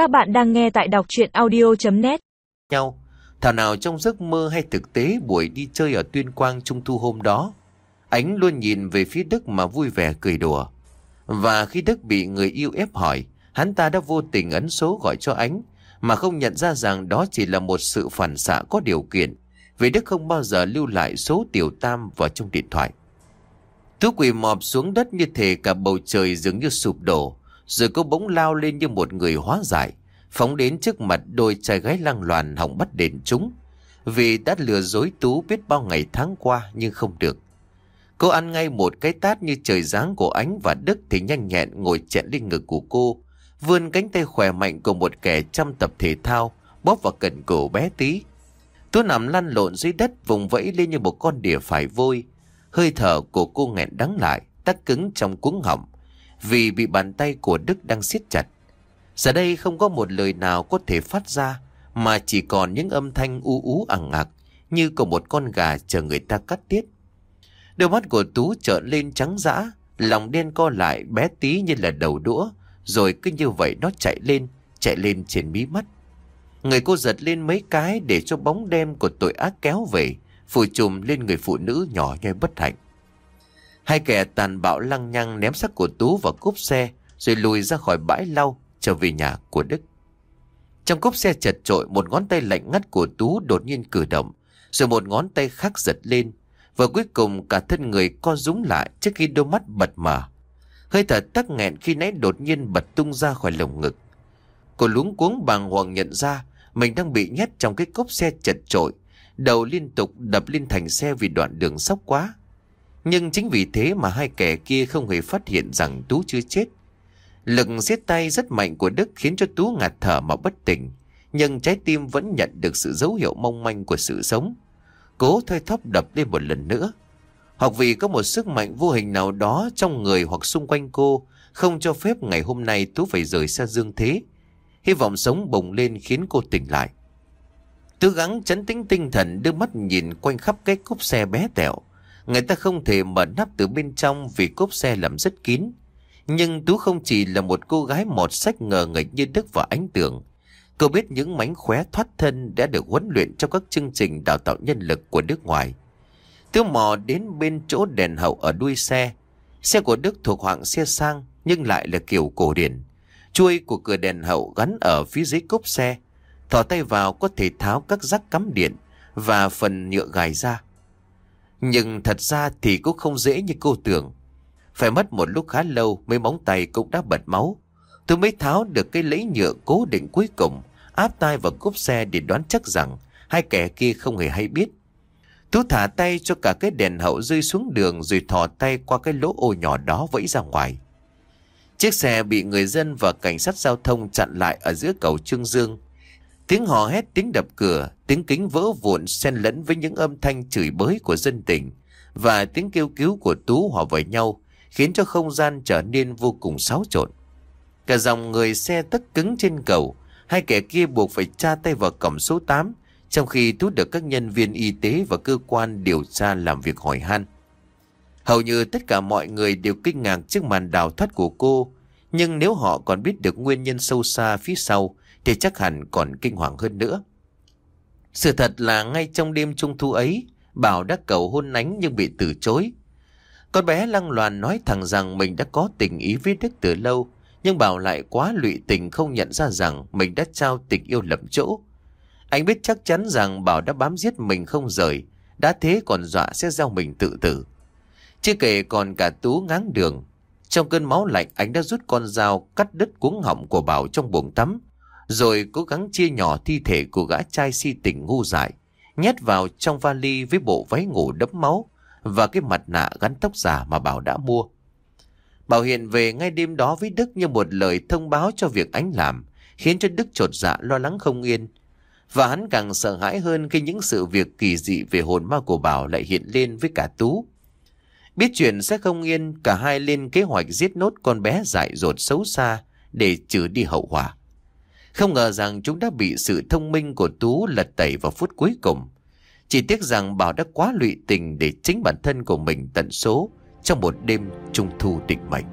Các bạn đang nghe tại đọc chuyện audio.net nhau. Thảo nào trong giấc mơ hay thực tế buổi đi chơi ở Tuyên Quang trung thu hôm đó, ánh luôn nhìn về phía Đức mà vui vẻ cười đùa. Và khi Đức bị người yêu ép hỏi, hắn ta đã vô tình ấn số gọi cho ánh, mà không nhận ra rằng đó chỉ là một sự phản xạ có điều kiện, vì Đức không bao giờ lưu lại số tiểu tam vào trong điện thoại. Tú quỳ mọp xuống đất như thể cả bầu trời dường như sụp đổ, rồi cô bỗng lao lên như một người hóa giải, phóng đến trước mặt đôi trai gái lăng loàn hỏng bắt đền chúng. Vì đã lừa dối Tú biết bao ngày tháng qua nhưng không được. Cô ăn ngay một cái tát như trời giáng của ánh và Đức thì nhanh nhẹn ngồi chẹn lên ngực của cô, vươn cánh tay khỏe mạnh của một kẻ chăm tập thể thao, bóp vào cận cổ bé tí. Tú nằm lăn lộn dưới đất vùng vẫy lên như một con đỉa phải vôi. Hơi thở của cô nghẹn đắng lại, tắc cứng trong cuống họng, vì bị bàn tay của Đức đang siết chặt. Giờ đây không có một lời nào có thể phát ra, mà chỉ còn những âm thanh u ú ẳng ạc như của một con gà chờ người ta cắt tiết. Đôi mắt của Tú trợn lên trắng dã, lòng đen co lại bé tí như là đầu đũa, rồi cứ như vậy nó chạy lên, chạy lên trên mí mắt. Người cô giật lên mấy cái để cho bóng đêm của tội ác kéo về, phủ trùm lên người phụ nữ nhỏ nhoi bất hạnh. Hai kẻ tàn bạo lăng nhăng ném xác của Tú vào cốp xe, rồi lùi ra khỏi bãi lau, trở về nhà của Đức. Trong cốp xe chật trội, một ngón tay lạnh ngắt của Tú đột nhiên cử động, rồi một ngón tay khác giật lên, và cuối cùng cả thân người co rúm lại trước khi đôi mắt bật mở. Hơi thở tắc nghẹn khi nãy đột nhiên bật tung ra khỏi lồng ngực. Cô luống cuống bàng hoàng nhận ra mình đang bị nhét trong cái cốp xe chật trội, đầu liên tục đập lên thành xe vì đoạn đường sóc quá. Nhưng chính vì thế mà hai kẻ kia không hề phát hiện rằng Tú chưa chết. Lực siết tay rất mạnh của Đức khiến cho Tú ngạt thở mà bất tỉnh, nhưng trái tim vẫn nhận được sự dấu hiệu mong manh của sự sống. Cố thôi thóp đập lên một lần nữa. Hoặc vì có một sức mạnh vô hình nào đó trong người hoặc xung quanh cô không cho phép ngày hôm nay Tú phải rời xa dương thế. Hy vọng sống bùng lên khiến cô tỉnh lại. Tú gắng chấn tĩnh tinh thần đưa mắt nhìn quanh khắp cái cúp xe bé tẹo. Người ta không thể mở nắp từ bên trong vì cốp xe làm rất kín. Nhưng Tú không chỉ là một cô gái một sách ngờ nghịch như Đức và Ánh Tưởng. Cô biết những mánh khóe thoát thân đã được huấn luyện trong các chương trình đào tạo nhân lực của nước ngoài. Tú mò đến bên chỗ đèn hậu ở đuôi xe. Xe của Đức thuộc hạng xe sang, nhưng lại là kiểu cổ điển. Chuôi của cửa đèn hậu gắn ở phía dưới cốp xe. Thỏ tay vào có thể tháo các rắc cắm điện và phần nhựa gài ra. Nhưng thật ra thì cũng không dễ như cô tưởng. Phải mất một lúc khá lâu mấy móng tay cũng đã bật máu. Tôi mới tháo được cái lẫy nhựa cố định cuối cùng, áp tay vào cốp xe để đoán chắc rằng hai kẻ kia không hề hay biết. Tú thả tay cho cả cái đèn hậu rơi xuống đường rồi thò tay qua cái lỗ ô nhỏ đó vẫy ra ngoài. Chiếc xe bị người dân và cảnh sát giao thông chặn lại ở giữa cầu Trương Dương. Tiếng hò hét, tiếng đập cửa, tiếng kính vỡ vụn xen lẫn với những âm thanh chửi bới của dân tình và tiếng kêu cứu của Tú hòa với nhau, khiến cho không gian trở nên vô cùng xáo trộn. Cả dòng người xe tất cứng trên cầu, hai kẻ kia buộc phải tra tay vào cổng số 8, trong khi Tú được các nhân viên y tế và cơ quan điều tra làm việc hỏi han. Hầu như tất cả mọi người đều kinh ngạc trước màn đào thoát của cô, nhưng nếu họ còn biết được nguyên nhân sâu xa phía sau, thì chắc hẳn còn kinh hoàng hơn nữa. Sự thật là ngay trong đêm trung thu ấy, Bảo đã cầu hôn nánh nhưng bị từ chối. Con bé lăng loàn nói thẳng rằng mình đã có tình ý với Đức từ lâu, nhưng Bảo lại quá lụy tình không nhận ra rằng mình đã trao tình yêu lầm chỗ. Anh biết chắc chắn rằng Bảo đã bám giết mình không rời, đã thế còn dọa sẽ giao mình tự tử. Chưa kể còn cả Tú ngáng đường. Trong cơn máu lạnh anh đã rút con dao cắt đứt cuống họng của Bảo trong buồng tắm, rồi cố gắng chia nhỏ thi thể của gã trai si tình ngu dại, nhét vào trong vali với bộ váy ngủ đẫm máu và cái mặt nạ gắn tóc giả mà Bảo đã mua. Bảo hiện về ngay đêm đó với Đức như một lời thông báo cho việc anh làm, khiến cho Đức trột dạ lo lắng không yên. Và hắn càng sợ hãi hơn khi những sự việc kỳ dị về hồn ma của Bảo lại hiện lên với cả Tú. Biết chuyện sẽ không yên, cả hai lên kế hoạch giết nốt con bé dại dột xấu xa để trừ đi hậu quả. Không ngờ rằng chúng đã bị sự thông minh của Tú lật tẩy vào phút cuối cùng. Chỉ tiếc rằng Bảo đã quá lụy tình để chính bản thân của mình tận số trong một đêm trung thu định mệnh.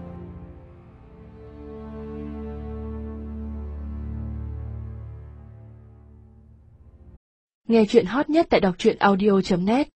Nghe chuyện hot nhất tại đọc truyện audio.net